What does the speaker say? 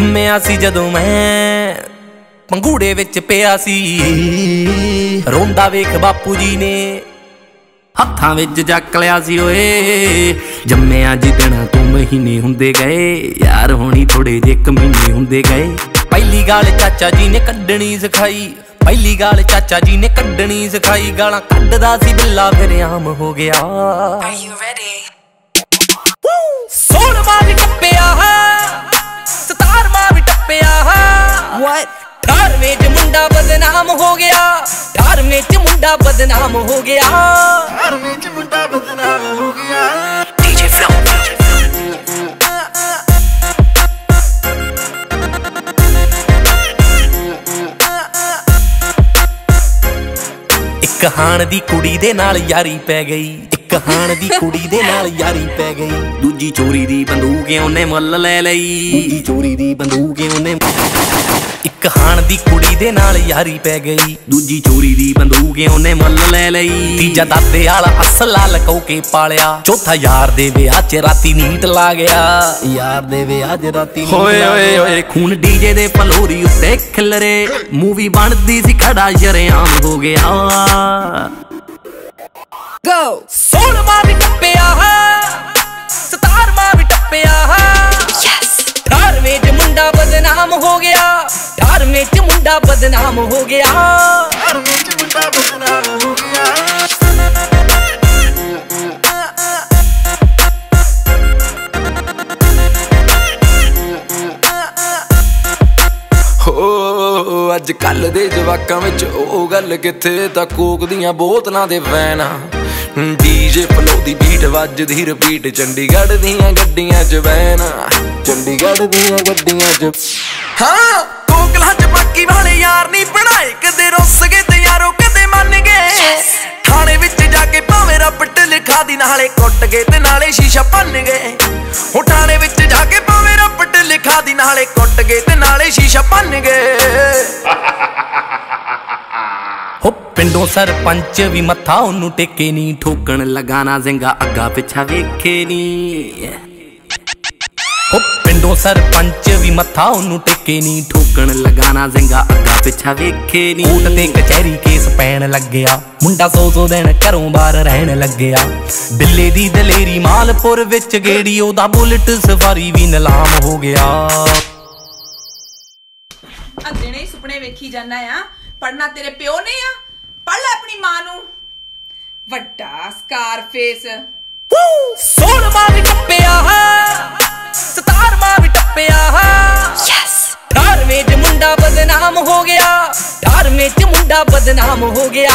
ਜੰਮਿਆ ਸੀ ਜਦੋਂ ਮੈਂ ਪੰਗੂੜੇ ਵਿੱਚ ਪਿਆ ਸੀ। ਰੋਂਦਾ ਵੇਖ ਬਾਪੂ ਜੀ ਨੇ ਹੱਥਾਂ ਵਿੱਚ ਚੱਕ ਲਿਆ ਸੀ ਓਏ। ਜੰਮਿਆ ਜਿੱਦਣ ਤੂੰ ਮਹੀਨੇ ਹੁੰਦੇ ਗਏ, ਯਾਰ ਹੋਣੀ ਥੋੜੇ ਜੇ ਕਮੀਨੇ ਹੁੰਦੇ ਗਏ। ਪਹਿਲੀ ਗਾਲ ਚਾਚਾ ਜੀ ਨੇ ਕੱਢਣੀ ਸਿਖਾਈ, ਪਹਿਲੀ ਗਾਲ ਚਾਚਾ ਜੀ ਨੇ ਕੱਢਣੀ ਸਿਖਾਈ, ਗਾਲਾਂ ਕੱਢਦਾ ਸੀ ਬਿੱਲਾ ਫਿਰ ਆਮ ਹੋ ਗਿਆ। Are you ready? 18ਵੇਂ ਚ ਮੁੰਡਾ ਬਦਨਾਮ ਹੋ ਗਿਆ। 18ਵੇਂ ਚ ਮੁੰਡਾ ਬਦਨਾਮ ਹੋ ਗਿਆ। DJ Flow. ਇੱਕ ਹਾਣ ਦੀ ਕੁੜੀ ਦੇ ਨਾਲ ਯਾਰੀ ਪੈ ਗਈ। ਇੱਕ ਹਾਣ ਦੀ ਕੁੜੀ ਦੇ ਨਾਲ ਯਾਰੀ ਪੈ ਗਈ। ਦੂਜੀ ਚੋਰੀ ਦੀ ਬੰਦੂਕ ਉਹਨੇ ਮੁੱਲ ਲੈ ਲਈ। ਦੂਜੀ ਚੋਰੀ ਦੀ ਬੰਦੂਕ ਉਹਨੇ ਇੱਕ ਹਾਣ ਦੀ ਕੁੜੀ ਦੇ ਨਾਲ ਯਾਰੀ ਪੈ ਗਈ। ਦੂਜੀ ਚੋਰੀ ਦੀ ਬੰਦੂਕ ਉਹਨੇ ਮੁੱਲ ਲੈ ਲਈ। ਤੀਜਾ ਦਾਦੇ ਵਾਲਾ ਅਸਲਾ ਲਕੋ ਕੇ ਪਾਲਿਆ। ਚੌਥਾ ਯਾਰ ਦੇ ਵਿਆਹ 'ਚ ਰਾਤੀ ਨੀਟ ਲਾ ਗਿਆ। ਯਾਰ ਦੇ ਵਿਆਹ 'ਚ ਰਾਤੀ ਨੀਟ ਓਏ ਓਏ ਓਏ ਖੂਨ ਡੀਜੇ ਦੇ ਫਲੋਰੀ ਉੱਤੇ ਖਿਲਰੇ। ਮੂਵੀ ਬਣਦੀ ਸੀ ਖੜਾ ਸ਼ਰੇਆਮ ਹੋ ਗਿਆ। Go. ਸੋਲਵਾ ਵੀ ਟੱਪਿਆ ਸਤਾਰਵਾ ਵੀ ਟੱਪਿਆ Yes. 18ਵੇਂ ਚ ਮੁੰਡਾ ਬਦਨਾਮ ਹੋ ਗਿਆ। 18ਵੇਂ ਚ ਮੁੰਡਾ ਬਦਨਾਮ ਹੋ ਗਿਆ। ਹੋ ਅੱਜ ਕੱਲ ਦੇ ਜਵਾਕਾਂ ਵਿੱਚ ਉਹ ਗੱਲ ਕਿੱਥੇ? ਤਾਂ ਕੋਕ ਦੀਆਂ ਬੋਤਲਾਂ ਦੇ ਵੈਨ। ਡੀਜੇ ਫਲੋ ਦੀ ਬੀਟ ਵੱਜਦੀ ਰਿਪੀਟ ਚੰਡੀਗੜ੍ਹ ਦੀਆਂ ਗੱਡੀਆਂ 'ਚ ਵੈਨ। ਚੰਡੀਗੜ੍ਹ ਦੀਆਂ ਗੱਡੀਆਂ 'ਚ ਹਾਂ! 'ਚ ਬਾਕੀ ਵਾਲੇ ਯਾਰ ਨਹੀਂ ਬਣਾਏ ਕਦੇ ਰੁੱਸ ਗਏ ਤੇ ਯਾਰੋ ਕਦੇ ਮੰਨ ਗਏ। ਥਾਣੇ ਵਿੱਚ ਜਾ ਕੇ ਭਾਵੇਂ ਰੱਬਟ ਲਿਖਾ ਦੀ ਨਾਲੇ ਕੁੱਟ ਗਏ ਤੇ ਨਾਲੇ ਸ਼ੀਸ਼ਾ ਭੰਨ ਗਏ। ਹੋ ਥਾਣੇ ਵਿੱਚ ਜਾ ਕੇ ਭਾਵੇਂ ਰੱਬਟ ਲਿਖਾ ਦੀ ਨਾਲੇ ਕੁੱਟ ਗਏ ਤੇ ਨਾਲੇ ਸ਼ੀਸ਼ਾ ਭੰਨ ਗਏ। ਹੋ ਪਿੰਡੋਂ ਸਰਪੰਚ ਵੀ ਮੱਥਾ ਉਹਨੂੰ ਟੇਕੇ ਨਹੀਂ ਠੋਕਣ ਲਗਾਣਾ ਜ਼ਿੰਗਾ ਅੱਗਾ ਪਿੱਛਾ ਵੇਖੇ ਨਹੀਂ ਹੋ ਪਿੰਡੋਂ ਸਰਪੰਚ ਵੀ ਮੱਥਾ ਉਹਨੂੰ ਟੇਕੇ ਨਹੀਂ ਠੋਕਣ ਲਗਾਣਾ ਜ਼ਿੰਗਾ ਅੱਗਾ ਪਿੱਛਾ ਵੇਖੇ ਨਹੀਂ ਕੋਟ ਤੇ ਕਚਹਿਰੀ ਕੇਸ ਪੈਣ ਲੱਗਿਆ। ਮੁੰਡਾ ਸੌ ਸੌ ਦਿਨ ਘਰੋਂ ਬਾਹਰ ਰਹਿਣ ਲੱਗਿਆ। ਬਿੱਲੇ ਦੀ ਦਲੇਰੀ ਮਾਲਪੁਰ ਵਿੱਚ ਗੇੜੀ ਉਹਦਾ ਬੁਲਟ ਸਫਾਰੀ ਵੀ ਨਿਲਾਮ ਹੋ ਗਿਆ। ਹੀ ਸੁਪਨੇ ਵੇਖੀ ਜਾਂਦਾ ਆ। ਪੜਨਾ ਤੇਰੇ ਪਿਓ ਨੇ ਆ। ਪੜ ਲੈ ਆਪਣੀ ਮਾਂ ਨੂੰ। ਵੱਡਾ ਸਕਾਰਫੇਸ। ਸੋਲਵਾ ਵੀ ਟੱਪਿਆ ਸਤਾਰਵਾ ਵੀ ਟੱਪਿਆ Yes. 18ਵੇਂ ਚ ਮੁੰਡਾ ਬਦਨਾਮ ਹੋ ਗਿਆ। 18ਵੇਂ ਚ ਮੁੰਡਾ ਬਦਨਾਮ ਹੋ ਗਿਆ।